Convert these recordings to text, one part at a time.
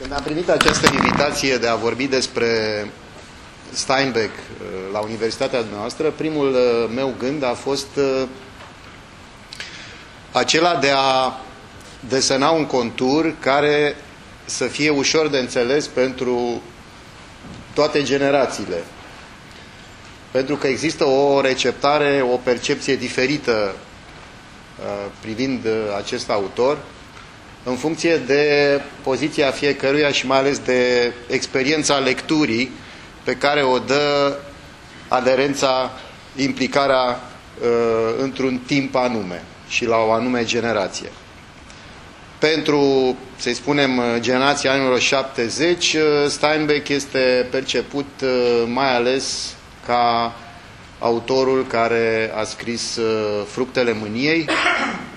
Când am primit această invitație de a vorbi despre Steinbeck uh, la Universitatea noastră, primul uh, meu gând a fost uh, acela de a desena un contur care să fie ușor de înțeles pentru toate generațiile. Pentru că există o receptare, o percepție diferită privind acest autor, în funcție de poziția fiecăruia și mai ales de experiența lecturii pe care o dă aderența, implicarea uh, într-un timp anume și la o anume generație. Pentru, să spunem, generația anilor 70, uh, Steinbeck este perceput uh, mai ales ca autorul care a scris uh, Fructele Mâniei,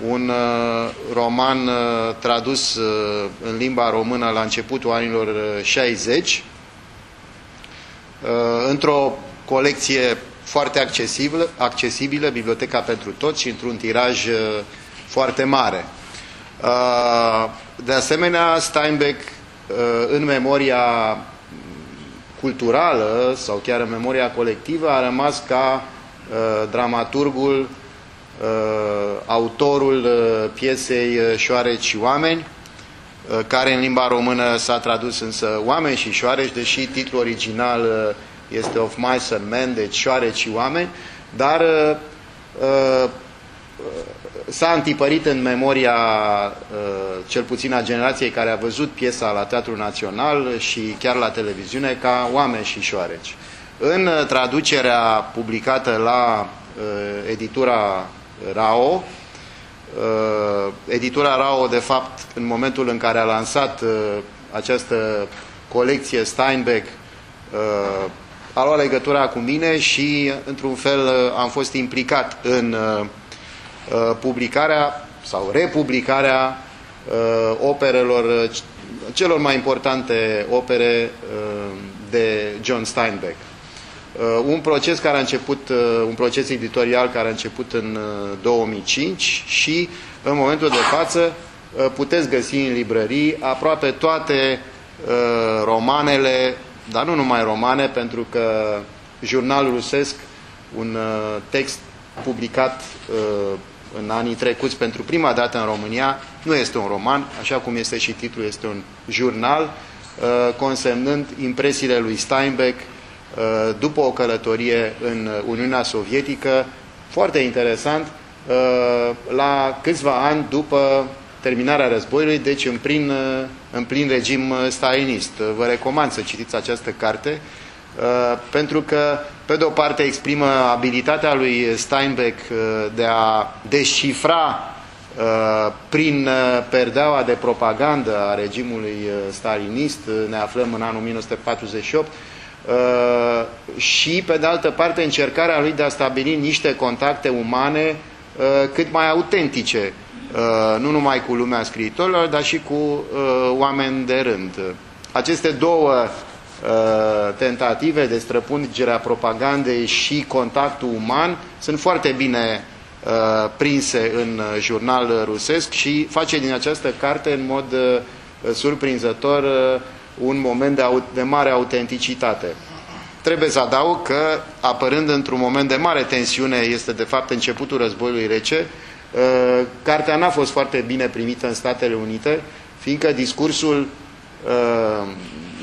un uh, roman uh, tradus în limba română la începutul anilor 60, într-o colecție foarte accesibilă, accesibilă, Biblioteca pentru Toți și într-un tiraj foarte mare. De asemenea, Steinbeck, în memoria culturală sau chiar în memoria colectivă a rămas ca uh, dramaturgul, uh, autorul uh, piesei uh, Șoareci și Oameni, uh, care în limba română s-a tradus însă Oameni și Șoareci, deși titlul original uh, este Of Mice and Men, deci Șoareci și Oameni, dar uh, uh, s-a întipărit în memoria uh, cel puțin a generației care a văzut piesa la Teatrul Național și chiar la televiziune ca Oameni și șoareci. În uh, traducerea publicată la uh, editura RAO, editura RAO, de fapt, în momentul în care a lansat această colecție Steinbeck, a luat legătura cu mine și, într-un fel, am fost implicat în Uh, publicarea sau republicarea uh, operelor, uh, celor mai importante opere de John Steinbeck. Un proces care a început, un proces editorial care a început în 2005 și în momentul de față puteți găsi în librării aproape toate romanele, dar nu numai romane, pentru că jurnalul rusesc, un text publicat în anii trecuți pentru prima dată în România, nu este un roman, așa cum este și titlul, este un jurnal, uh, consemnând impresiile lui Steinbeck uh, după o călătorie în Uniunea Sovietică, foarte interesant, uh, la câțiva ani după terminarea războiului, deci în plin, în plin regim stalinist. Vă recomand să citiți această carte, pentru că pe de o parte exprimă abilitatea lui Steinbeck uh, de a descifra uh, prin uh, perdeaua de propagandă a regimului stalinist, ne aflăm în anul 1948, și pe de altă parte încercarea lui de a stabili niște contacte umane cât mai autentice, nu numai cu lumea scriitorilor, dar și cu oameni de rând. Aceste două Uh, tentative de străpungerea propagandei și contactul uman sunt foarte bine uh, prinse în jurnal rusesc și face din această carte în mod uh, surprinzător un moment de, de mare autenticitate. Trebuie să adaug că, apărând într-un moment de mare tensiune, este de fapt începutul războiului rece, cartea n-a fost foarte bine primită în Statele Unite, fiindcă discursul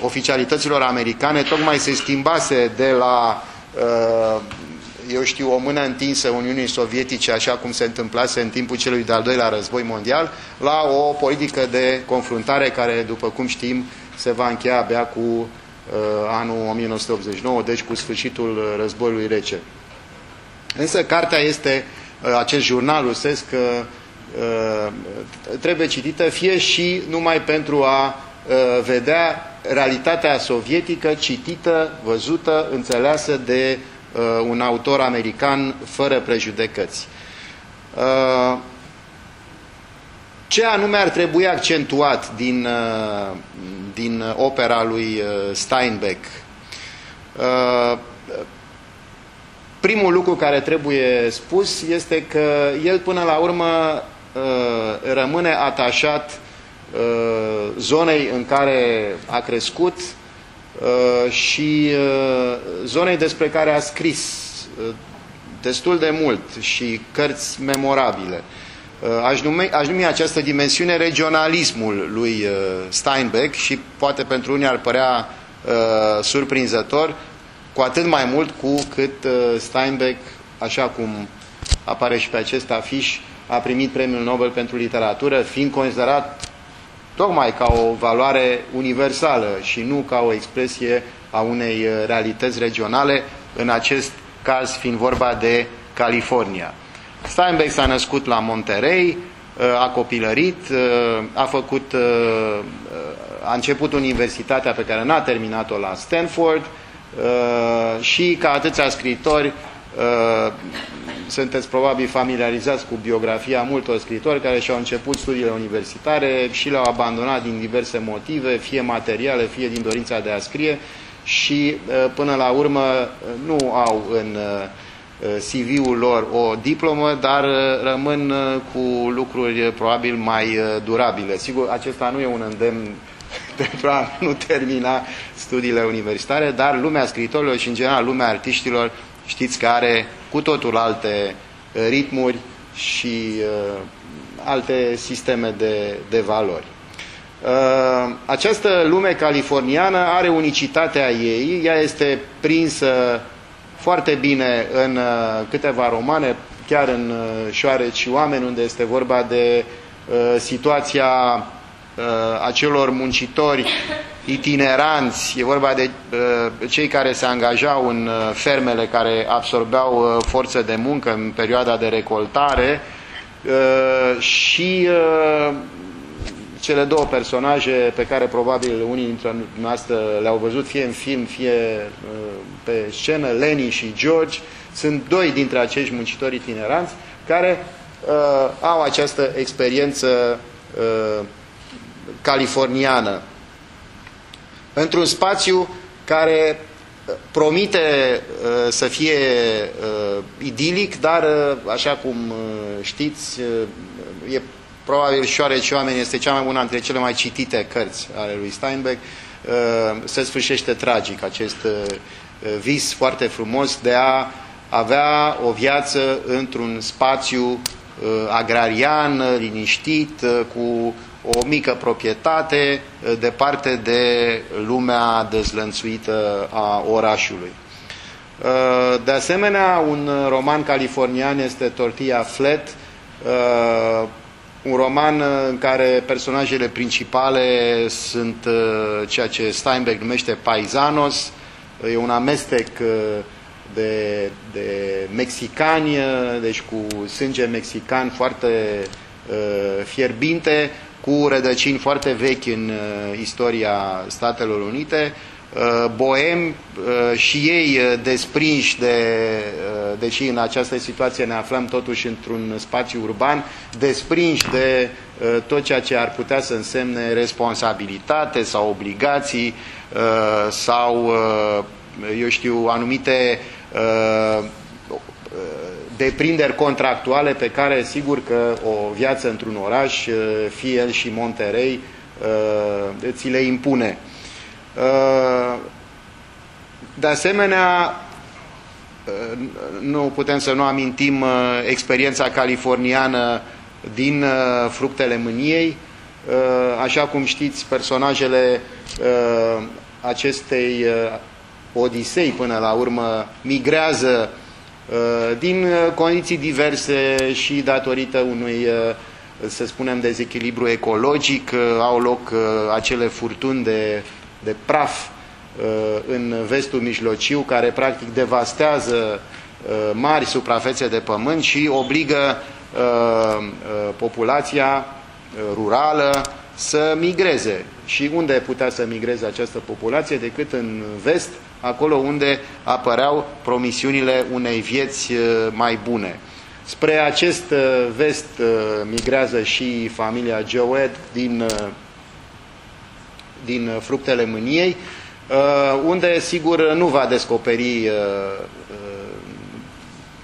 oficialităților americane tocmai se schimbase de la, uh, eu știu, o mână întinsă Uniunii Sovietice, așa cum se întâmplase în timpul celui de-al doilea război mondial, la o politică de confruntare care, după cum știm, se va încheia abia cu uh, anul 1989, deci cu sfârșitul războiului rece. Însă cartea este, uh, acest jurnal rusesc, trebuie citită fie și numai pentru a vedea realitatea sovietică citită, văzută, înțeleasă de uh, un autor american fără prejudecăți. Uh, ce anume ar trebui accentuat din, uh, din opera lui uh, Steinbeck? Uh, primul lucru care trebuie spus este că el până la urmă uh, rămâne atașat zonei în care a crescut și zonei despre care a scris destul de mult și cărți memorabile. Aș numi, aș numi această dimensiune regionalismul lui Steinbeck și poate pentru unii ar părea uh, surprinzător, cu atât mai mult cu cât uh, Steinbeck, așa cum apare și pe acest afiș, a primit premiul Nobel pentru literatură, fiind considerat tocmai ca o valoare universală și nu ca o expresie a unei uh, realități regionale, în acest caz fiind vorba de California. Steinbeck s-a născut la Monterey, uh, a copilărit, uh, a făcut, a început universitatea pe care n-a terminat-o la Stanford și ca atâția scritori sunteți probabil familiarizați cu biografia multor scritori care și-au început studiile universitare și le-au abandonat din diverse motive, fie materiale, fie din dorința de a scrie și până la urmă nu au în CV-ul lor o diplomă, dar rămân cu lucruri probabil mai durabile. Sigur, acesta nu e un îndemn pentru a nu termina studiile universitare, dar lumea scritorilor și în general lumea artiștilor știți că are cu totul alte uh, ritmuri și uh, alte sisteme de, de valori. Uh, această lume californiană are unicitatea ei, ea este prinsă foarte bine în uh, câteva romane, chiar în uh, Șoareci și Oameni, unde este vorba de uh, situația uh, acelor muncitori itineranți, e vorba de uh, cei care se angajau în uh, fermele care absorbeau uh, forță de muncă în perioada de recoltare uh, și uh, cele două personaje pe care probabil unii dintre noastre le-au văzut fie în film, fie uh, pe scenă, Lenny și George, sunt doi dintre acești muncitori itineranți care uh, au această experiență uh, californiană într-un spațiu care uh, promite uh, să fie uh, idilic, dar, uh, așa cum uh, știți, uh, e probabil și oameni este cea mai bună între cele mai citite cărți ale lui Steinbeck, uh, se sfârșește tragic acest uh, vis foarte frumos de a avea o viață într-un spațiu uh, agrarian, liniștit, uh, cu o mică proprietate eh, departe de lumea dezlănțuită a orașului. Eh, de asemenea, un roman californian este Tortilla Flat, eh, un roman în care personajele principale sunt ceea ce Steinbeck numește paisanos, e un amestec de, de mexicani, deci cu sânge mexican foarte fierbinte, cu rădăcini foarte vechi în uh, istoria Statelor Unite, uh, boemi uh, și ei desprinși de, deși în această situație ne aflăm totuși într-un spațiu urban, desprinși de tot ceea ce ar putea să însemne responsabilitate sau obligații sau, eu știu, anumite deprinderi contractuale pe care sigur că o viață într-un oraș, uh, fie el și Monterey, uh, ți le impune. Uh, de asemenea, nu putem să nu amintim experiența californiană din fructele mâniei. Așa cum știți, personajele acestei odisei până la urmă migrează Uh, din uh, condiții diverse și datorită unui, uh, să spunem, dezechilibru ecologic, au loc acele furtuni de, de praf în vestul mijlociu, care practic devastează mari suprafețe de pământ și obligă populația rurală să migreze. Și unde putea să migreze această populație decât în vest, acolo unde apăreau promisiunile unei vieți uh, mai bune. Spre acest uh, vest uh, migrează și familia Joed din, din fructele mâniei, unde sigur nu va descoperi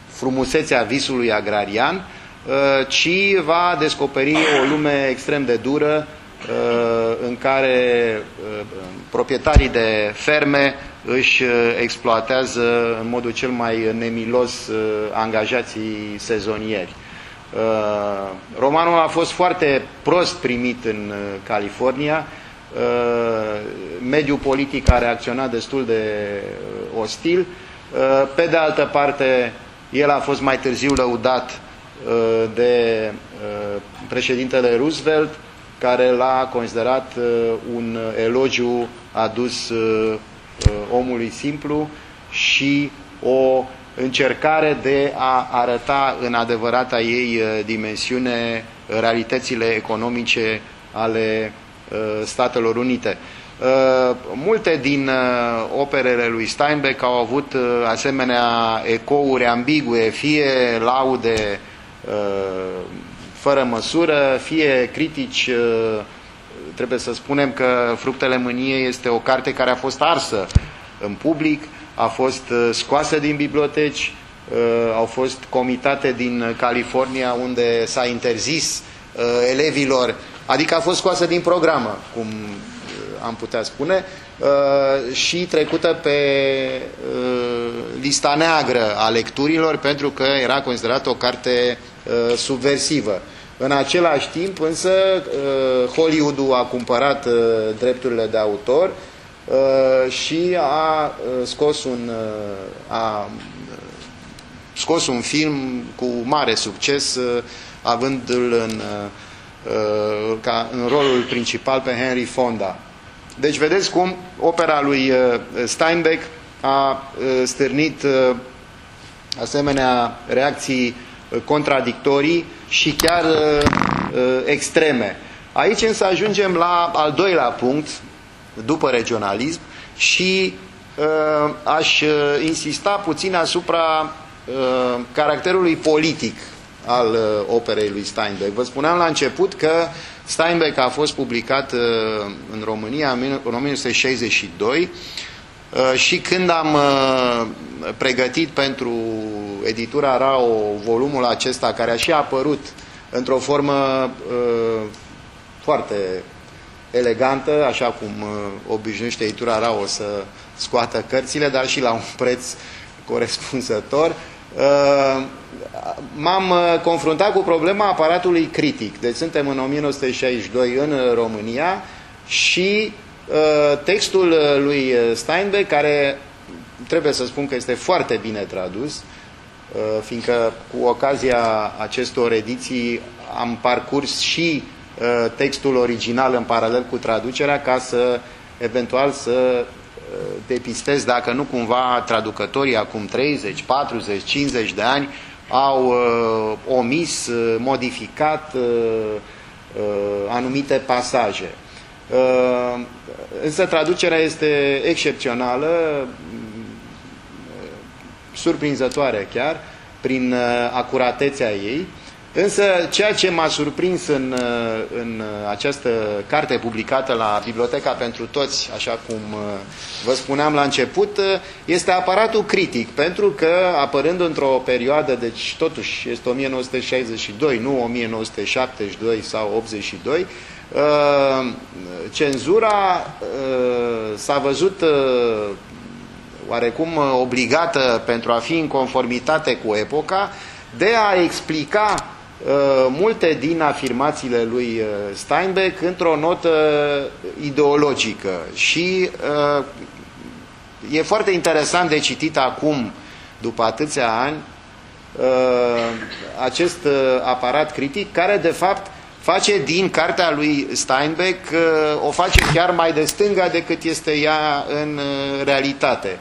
frumusețea visului agrarian, ci va descoperi o lume extrem de dură, în care proprietarii de ferme își exploatează în modul cel mai nemilos angajații sezonieri. Romanul a fost foarte prost primit în California, mediul politic a reacționat destul de ostil, pe de altă parte el a fost mai târziu lăudat de președintele Roosevelt, care l-a considerat un elogiu adus omului simplu și o încercare de a arăta în adevărata ei dimensiune realitățile economice ale Statelor Unite. Multe din operele lui Steinbeck au avut asemenea ecouri ambigue, fie laude fără măsură, fie critici, trebuie să spunem că Fructele Mâniei este o carte care a fost arsă în public, a fost scoasă din biblioteci, au fost comitate din California unde s-a interzis elevilor, adică a fost scoasă din programă, cum am putea spune, și trecută pe lista neagră a lecturilor pentru că era considerată o carte subversivă. În același timp, însă, Hollywood-ul a cumpărat drepturile de autor și a scos un, a scos un film cu mare succes, avându-l în, ca, în rolul principal pe Henry Fonda. Deci vedeți cum opera lui Steinbeck a stârnit asemenea reacții contradictorii și chiar extreme. Aici însă ajungem la al doilea punct, după regionalism, și aș insista puțin asupra caracterului politic al operei lui Steinbeck. Vă spuneam la început că Steinbeck a fost publicat în România în 1962 și când am pregătit pentru editura RAO volumul acesta, care a și apărut într-o formă foarte elegantă, așa cum obișnuiește editura RAO să scoată cărțile, dar și la un preț corespunzător, m-am confruntat cu problema aparatului critic. Deci suntem în 1962 în România și textul lui Steinbeck, care trebuie să spun că este foarte bine tradus, fiindcă cu ocazia acestor ediții am parcurs și textul original în paralel cu traducerea ca să eventual să depistez dacă nu cumva traducătorii acum 30, 40, 50 de ani au uh, omis, uh, modificat uh, uh, anumite pasaje. Uh, însă traducerea este excepțională, surprinzătoare chiar, prin uh, acuratețea ei. Însă ceea ce m-a surprins în, în această carte publicată la Biblioteca pentru Toți, așa cum vă spuneam la început, este aparatul critic, pentru că apărând într-o perioadă, deci totuși este 1962, nu 1972 sau 82, cenzura s-a văzut oarecum obligată pentru a fi în conformitate cu epoca de a explica multe din afirmațiile lui Steinbeck într-o notă ideologică. Și e foarte interesant de citit acum, după atâția ani, acest aparat critic care de fapt face din cartea lui Steinbeck, o face chiar mai de stânga decât este ea în realitate.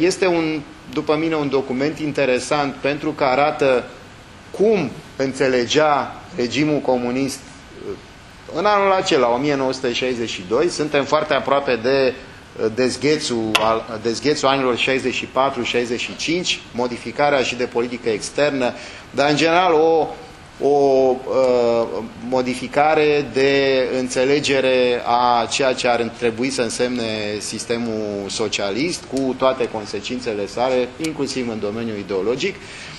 Este un, după mine un document interesant pentru că arată cum înțelegea regimul comunist în anul acela, 1962, suntem foarte aproape de dezghețul, dezghețul anilor 64-65, modificarea și de politică externă, dar în general o o uh, modificare de înțelegere a ceea ce ar trebui să însemne sistemul socialist, cu toate consecințele sale, inclusiv în domeniul ideologic.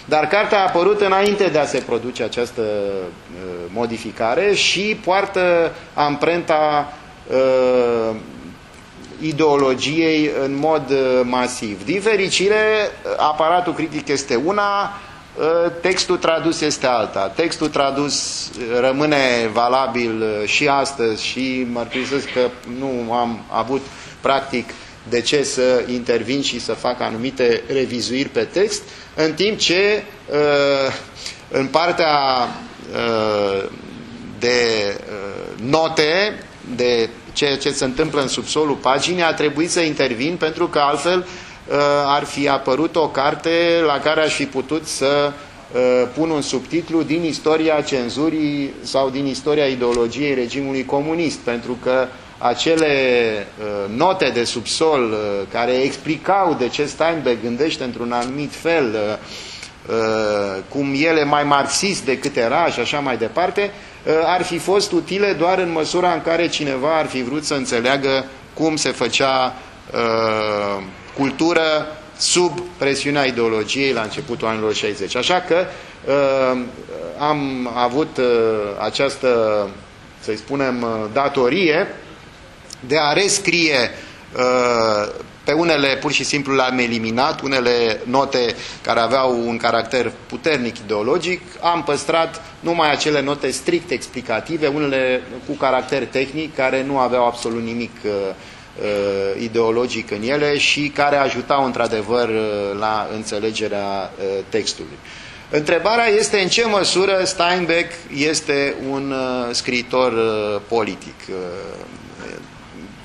Dar cartea a apărut înainte de a se produce această uh, modificare și poartă amprenta uh, ideologiei în mod uh, masiv. Din fericire, aparatul critic este una, uh, textul tradus este alta. Textul tradus rămâne valabil uh, și astăzi și mărturisesc că nu am avut practic de ce să intervin și să fac anumite revizuiri pe text, în timp ce în partea de note, de ceea ce se întâmplă în subsolul paginii, a trebuit să intervin pentru că altfel uh, ar fi apărut o carte la care aș fi putut să uh, pun un subtitlu din istoria cenzurii sau din istoria ideologiei regimului comunist, pentru că acele uh, note de subsol care explicau de ce Steinbeck gândește într-un anumit fel, cum ele mai marxist decât era și așa mai departe, Uh, ar fi fost utile doar în măsura în care cineva ar fi vrut să înțeleagă cum se făcea uh, cultură sub presiunea ideologiei la începutul anilor 60. Așa că uh, am avut uh, această, să-i spunem, uh, datorie de a rescrie uh, pe unele pur și simplu le-am eliminat, unele note care aveau un caracter puternic ideologic, am păstrat numai acele note strict explicative, unele cu caracter tehnic, care nu aveau absolut nimic uh, uh, ideologic în ele și care ajutau într-adevăr uh, la înțelegerea uh, textului. Întrebarea este în ce măsură Steinbeck este un uh, scriitor uh, politic. Uh,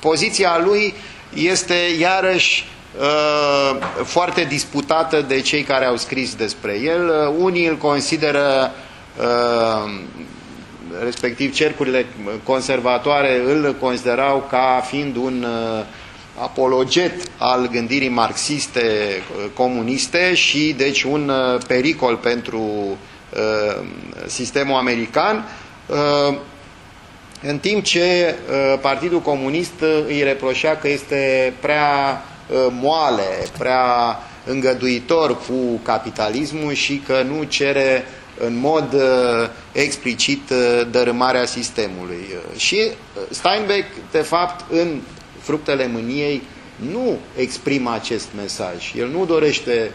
poziția lui este iarăși uh, foarte disputată de cei care au scris despre el. Uh, unii îl consideră, uh, respectiv cercurile conservatoare îl considerau ca fiind un uh, apologet al gândirii marxiste uh, comuniste și deci un uh, pericol pentru sistemul american în timp ce uh, Partidul Comunist uh, îi reproșea că este prea uh, moale, prea îngăduitor cu capitalismul și că nu cere în mod explicit dărâmarea sistemului. Și Steinbeck, de fapt, în Fructele Mâniei, nu exprimă acest mesaj. El nu dorește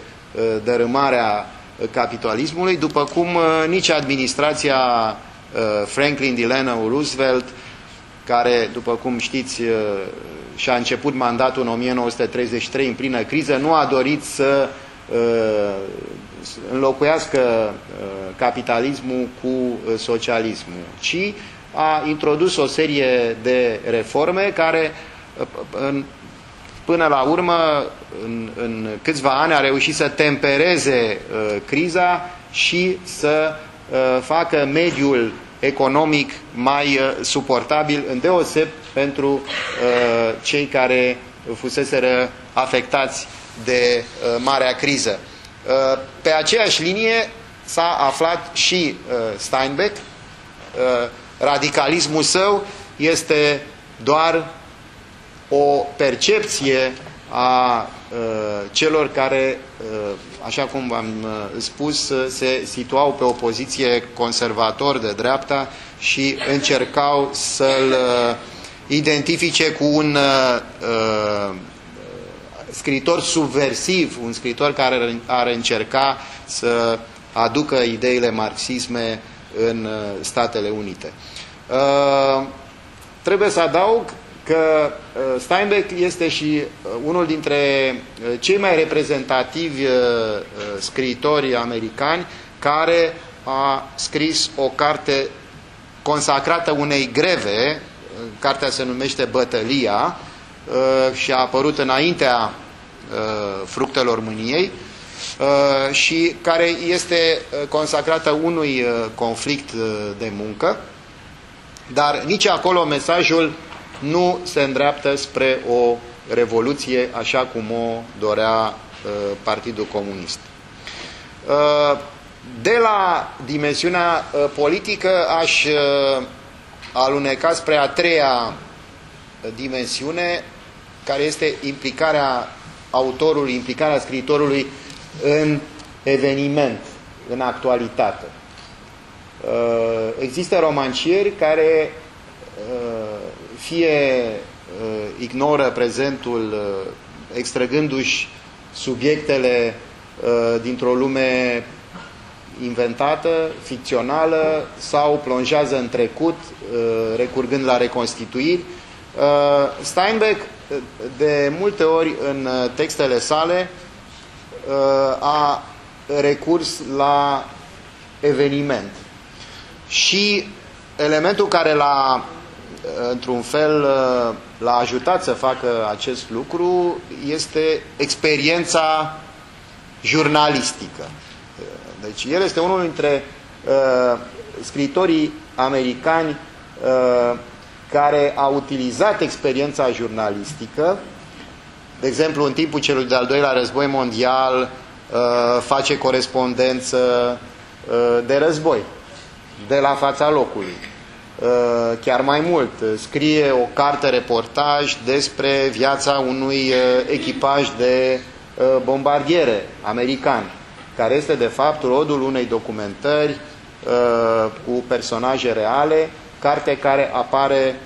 dărâmarea capitalismului, după cum nici administrația Uh, Franklin Delano Roosevelt, care, după cum știți, uh, și-a început mandatul în 1933 în plină criză, nu a dorit să uh, înlocuiască capitalismul cu socialismul, ci a introdus o serie de reforme care în, până la urmă, în, în câțiva ani, a reușit să tempereze uh, criza și să uh, facă mediul economic mai uh, suportabil, îndeoseb pentru uh, cei care fuseseră afectați de uh, marea criză. Uh, pe aceeași linie s-a aflat și uh, Steinbeck. Uh, radicalismul său este doar o percepție a uh, celor care, uh, așa cum v-am uh, spus, se situau pe o poziție conservator de dreapta și încercau să-l identifice cu un scriitor subversiv, un scriitor care ar încerca să aducă ideile marxisme în Statele Unite. Trebuie să adaug că uh, Steinbeck este și uh, unul dintre uh, cei mai reprezentativi scriitori americani care a scris o carte consacrată unei greve, cartea se numește Bătălia și a apărut înaintea fructelor mâniei și care este consacrată unui conflict de muncă, dar nici acolo mesajul nu se îndreaptă spre o revoluție așa cum o dorea uh, Partidul Comunist. Uh, De la dimensiunea politică aș aluneca spre a treia dimensiune, care este implicarea autorului, implicarea scriitorului în eveniment, în actualitate. Uh, există romancieri care uh, fie uh, ignoră prezentul extrăgându-și subiectele dintr-o lume inventată, ficțională sau plonjează în trecut, recurgând la reconstituiri. Steinbeck, de multe ori în textele sale, a recurs la eveniment. Și elementul care l-a, într-un fel, l-a ajutat să facă acest lucru este experiența jurnalistică. Deci el este unul dintre uh, scritorii americani uh, care a utilizat experiența jurnalistică, de exemplu, în timpul celui de-al doilea război mondial, uh, face corespondență uh, de război de la fața locului. Uh, chiar mai mult, scrie o carte reportaj despre viața unui uh, echipaj de uh, bombardiere american, care este de fapt rodul unei documentări cu personaje reale, carte care apare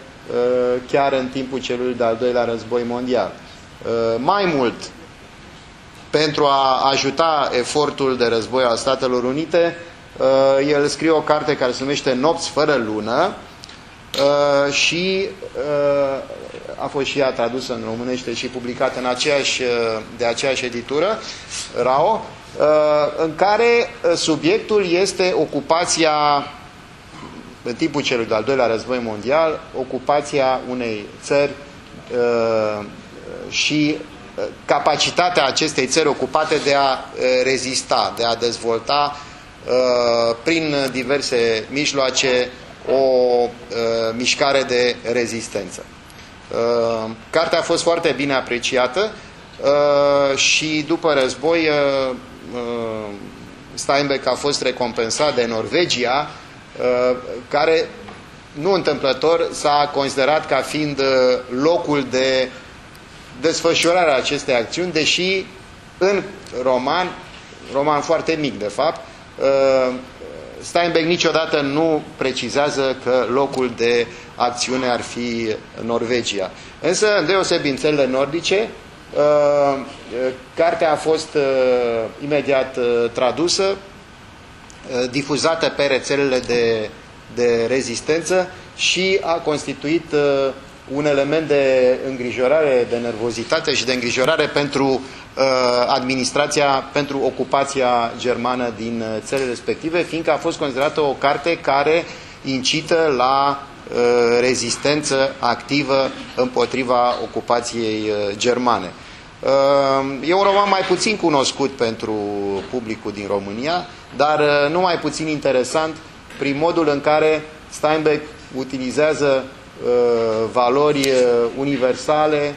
chiar în timpul celui de-al doilea război mondial. Mai mult, pentru a ajuta efortul de război al Statelor Unite, Uh, el scrie o carte care se numește Nopți fără lună uh, și uh, a fost și ea tradusă în românește și publicată în aceeași, de aceeași editură, RAO, în care subiectul este ocupația în timpul celui de-al doilea război mondial, ocupația unei țări și capacitatea acestei țări ocupate de a rezista, de a dezvolta Uh, prin diverse mijloace o uh, mișcare de rezistență. Uh, cartea a fost foarte bine apreciată și după război Steinbeck a fost recompensat de Norvegia, care nu întâmplător s-a considerat ca fiind locul de desfășurare a acestei acțiuni, deși în roman, roman foarte mic de fapt, Uh, Steinbeck niciodată nu precizează că locul de acțiune ar fi Norvegia. Însă, deosebi în țările nordice, uh, cartea a fost uh, imediat tradusă, difuzată pe rețelele de, de rezistență și a constituit un element de îngrijorare, de nervozitate și de îngrijorare pentru uh, administrația, pentru ocupația germană din uh, țările respective, fiindcă a fost considerată o carte care incită la uh, rezistență activă împotriva ocupației uh, germane. Uh, e un roman mai puțin cunoscut pentru publicul din România, dar uh, nu mai puțin interesant prin modul în care Steinbeck utilizează Uh, valori uh, universale,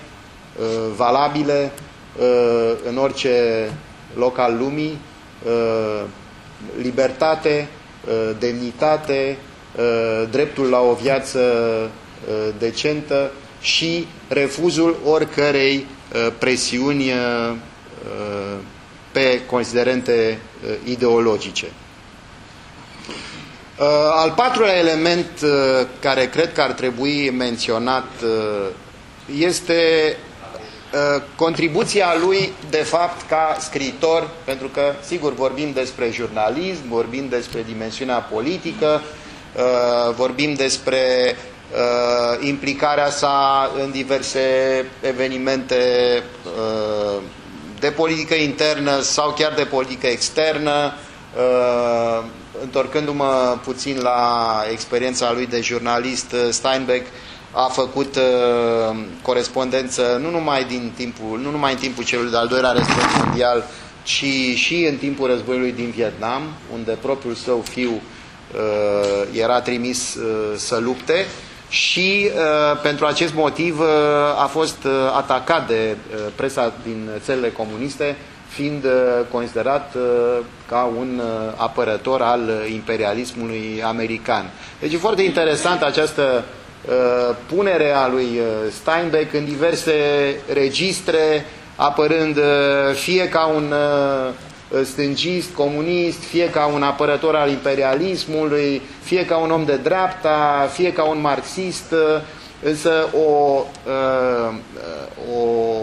uh, valabile în orice loc al lumii, libertate, demnitate, dreptul la o viață decentă și refuzul oricărei presiuni pe considerente ideologice. Uh, al patrulea element uh, care cred că ar trebui menționat uh, este contribuția lui, de fapt, ca scriitor, pentru că, sigur, vorbim despre jurnalism, vorbim despre dimensiunea politică, vorbim despre implicarea sa în diverse evenimente de politică internă sau chiar de politică externă, întorcându-mă puțin la experiența lui de jurnalist, uh, Steinbeck a făcut uh, corespondență nu numai, din timpul, nu numai în timpul celui de-al doilea război mondial, ci și în timpul războiului din Vietnam, unde propriul său fiu uh, era trimis uh, să lupte și uh, pentru acest motiv uh, a fost uh, atacat de uh, presa din țările comuniste fiind considerat ca un apărător al imperialismului american. Deci e foarte interesant această punere a lui Steinbeck în diverse registre, apărând fie ca un stângist, comunist, fie ca un apărător al imperialismului, fie ca un om de dreapta, fie ca un marxist, însă o, uh, o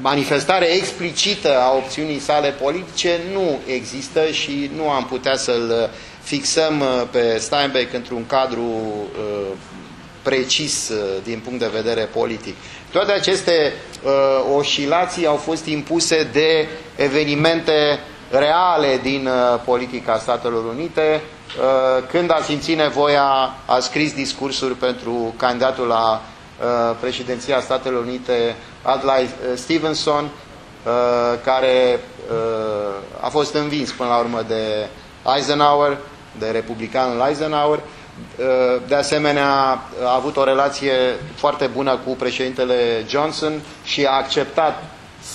manifestare explicită a opțiunii sale politice nu există și nu am putea să-l fixăm uh, pe Steinbeck într-un cadru uh, precis din punct de vedere politic. Toate aceste uh, oscilații au fost impuse de evenimente reale din uh, politica Statelor Unite. Uh, când a simțit nevoia, a scris discursuri pentru candidatul la uh, președinția Statelor Unite, Adlai uh, Stevenson, uh, care uh, a fost învins până la urmă de Eisenhower, de republicanul Eisenhower. Uh, de asemenea, a avut o relație foarte bună cu președintele Johnson și a acceptat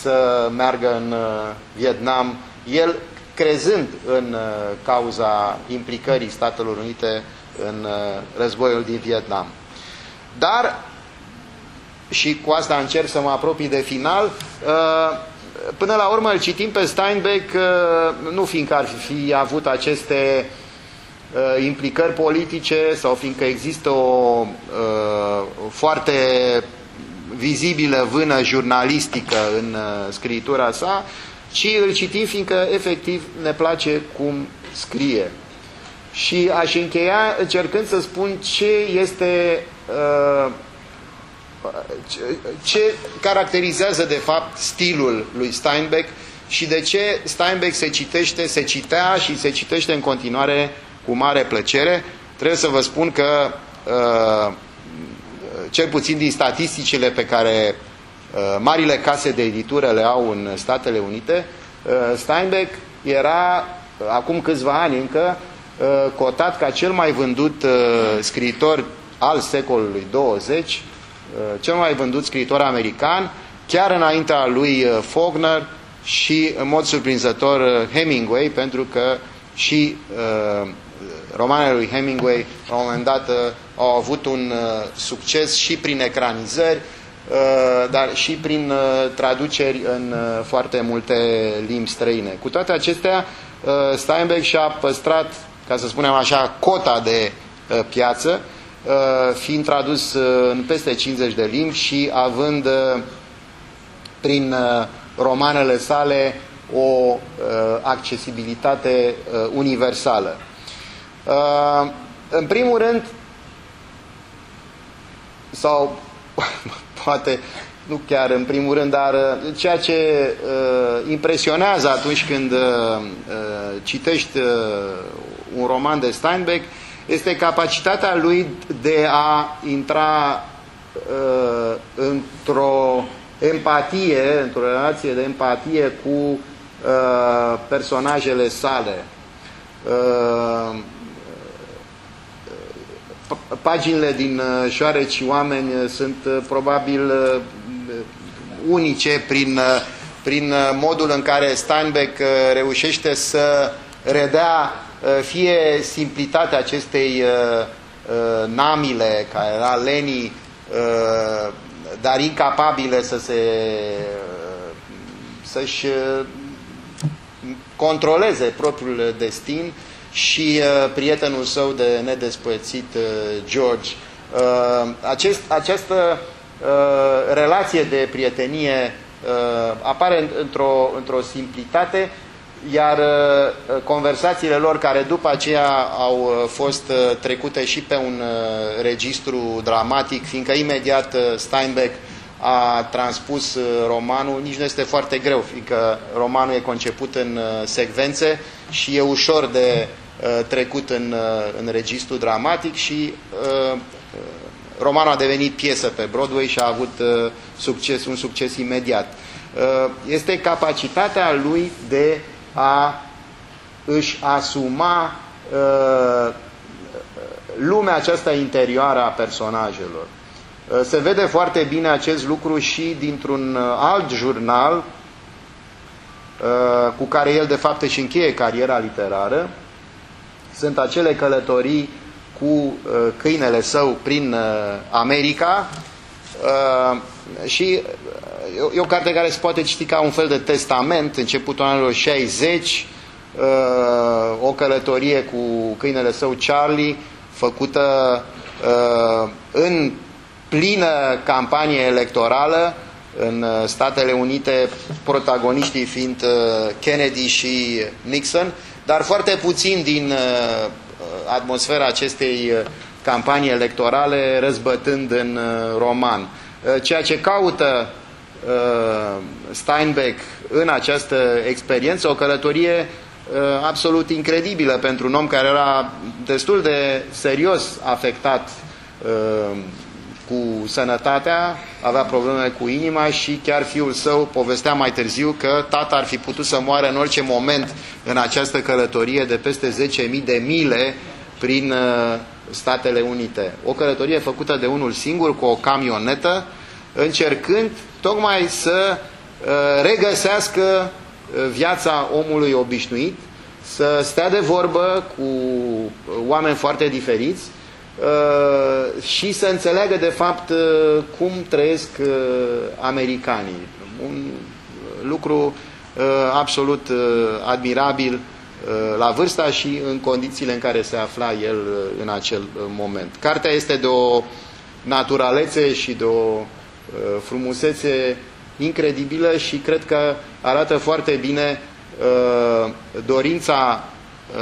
să meargă în uh, Vietnam, el crezând în uh, cauza implicării Statelor Unite în războiul din Vietnam. Dar, și cu asta încerc să mă apropii de final, până la urmă îl citim pe Steinbeck, nu fiindcă ar fi avut aceste uh, implicări politice sau fiindcă există o uh, foarte vizibilă vână jurnalistică în uh, scritura sa, ci îl citim fiindcă efectiv ne place cum scrie. Și aș încheia încercând să spun ce este uh, ce, ce caracterizează de fapt stilul lui Steinbeck și de ce Steinbeck se citește, se citea și se citește în continuare cu mare plăcere. Trebuie să vă spun că, uh, cel puțin din statisticile pe care uh, marile case de editură le au în Statele Unite, uh, Steinbeck era, acum câțiva ani încă, cotat ca cel mai vândut scriitor al secolului 20, cel mai vândut scriitor american, chiar înaintea lui Faulkner și, în mod surprinzător, Hemingway, pentru că și uh, romanele lui Hemingway, la un moment dat, uh, au avut un uh, succes și prin ecranizări, uh, dar și prin traduceri în foarte multe limbi străine. Cu toate acestea, Steinbeck și-a păstrat, ca să spunem așa, cota de piață, fiind tradus în peste 50 de limbi și având prin romanele sale o accesibilitate universală. Uh, în primul rând, sau poate nu chiar în primul rând, dar uh, ceea ce uh, impresionează atunci când uh, uh, citești uh, un roman de Steinbeck este capacitatea lui de a intra uh, într-o empatie, într-o relație de empatie cu uh, personajele sale. Uh, paginile din uh, Șoareci Oameni uh, sunt uh, probabil unice prin, prin modul în care Steinbeck reușește să redea fie simplitatea acestei namile, care era Leni, dar incapabile să se să-și controleze propriul destin, și uh, prietenul său de nedespățit, uh, George. Uh, acest, această uh, relație de prietenie uh, apare într-o într, simplitate, iar uh, conversațiile lor, care după aceea au uh, fost uh, trecute și pe un uh, registru dramatic, fiindcă imediat uh, Steinbeck a transpus uh, romanul, nici nu este foarte greu, fiindcă romanul e conceput în uh, secvențe și e ușor de Uh, trecut în, uh, în registru dramatic și uh, romanul a devenit piesă pe Broadway și a avut succes, un succes imediat. Este capacitatea lui de a își asuma lumea aceasta interioară a personajelor. Se vede foarte bine acest lucru și dintr-un alt jurnal cu care el de fapt își încheie cariera literară. Sunt acele călătorii cu câinele său prin America. Și e o carte care se poate citi ca un fel de testament, începutul anilor 60, o călătorie cu câinele său Charlie, făcută în plină campanie electorală în Statele Unite, protagoniștii fiind Kennedy și Nixon, dar foarte puțin din atmosfera acestei campanii electorale răzbătând în roman. Ceea ce caută Steinbeck în această experiență, o călătorie absolut incredibilă pentru un om care era destul de serios afectat cu sănătatea, avea probleme cu inima și chiar fiul său povestea mai târziu că tata ar fi putut să moară în orice moment în această călătorie de peste 10.000 de mile prin Statele Unite. O călătorie făcută de unul singur cu o camionetă, încercând tocmai să regăsească viața omului obișnuit, să stea de vorbă cu oameni foarte diferiți și să înțeleagă de fapt cum trăiesc americanii. Un lucru absolut admirabil la vârsta și în condițiile în care se afla el în acel moment. Cartea este de o naturalețe și de o frumusețe incredibilă și cred că arată foarte bine dorința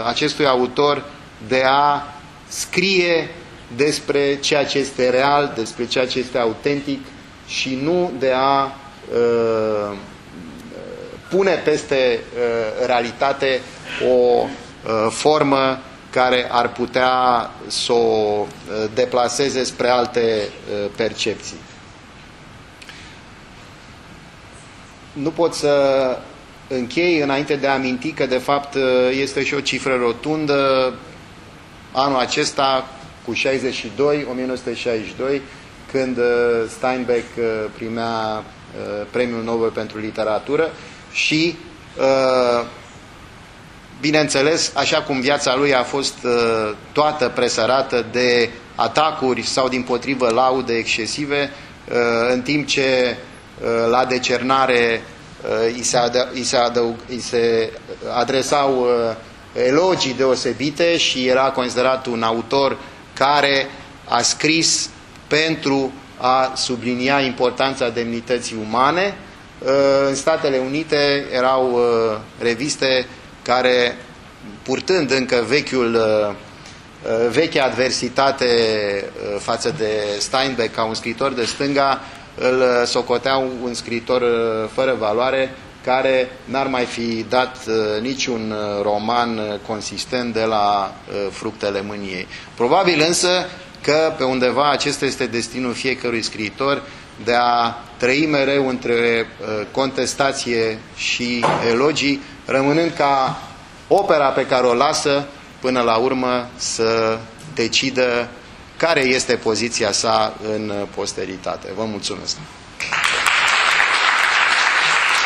acestui autor de a scrie despre ceea ce este real, despre ceea ce este autentic și nu de a uh, pune peste uh, realitate o uh, formă care ar putea să o deplaseze spre alte percepții. Nu pot să închei înainte de a aminti că de fapt este și o cifră rotundă. Anul acesta cu 62, 1962, când uh, Steinbeck uh, primea uh, premiul Nobel pentru literatură și bineînțeles, așa cum viața lui a fost toată presărată de atacuri sau din potrivă laude excesive, în timp ce la decernare îi se, îi se, adăug, îi se adresau elogii deosebite și era considerat un autor care a scris pentru a sublinia importanța demnității umane. Uh, în Statele Unite erau uh, reviste care, purtând încă vechiul, uh, vechea adversitate față de Steinbeck ca un scriitor de stânga, îl socoteau un scriitor fără valoare, care n-ar mai fi dat uh, niciun uh, roman uh, consistent de la fructele mâniei. Probabil însă că pe undeva acesta este destinul fiecărui scriitor de a trăi mereu între contestație și elogii, rămânând ca opera pe care o lasă până la urmă să decidă care este poziția sa în posteritate. Vă mulțumesc!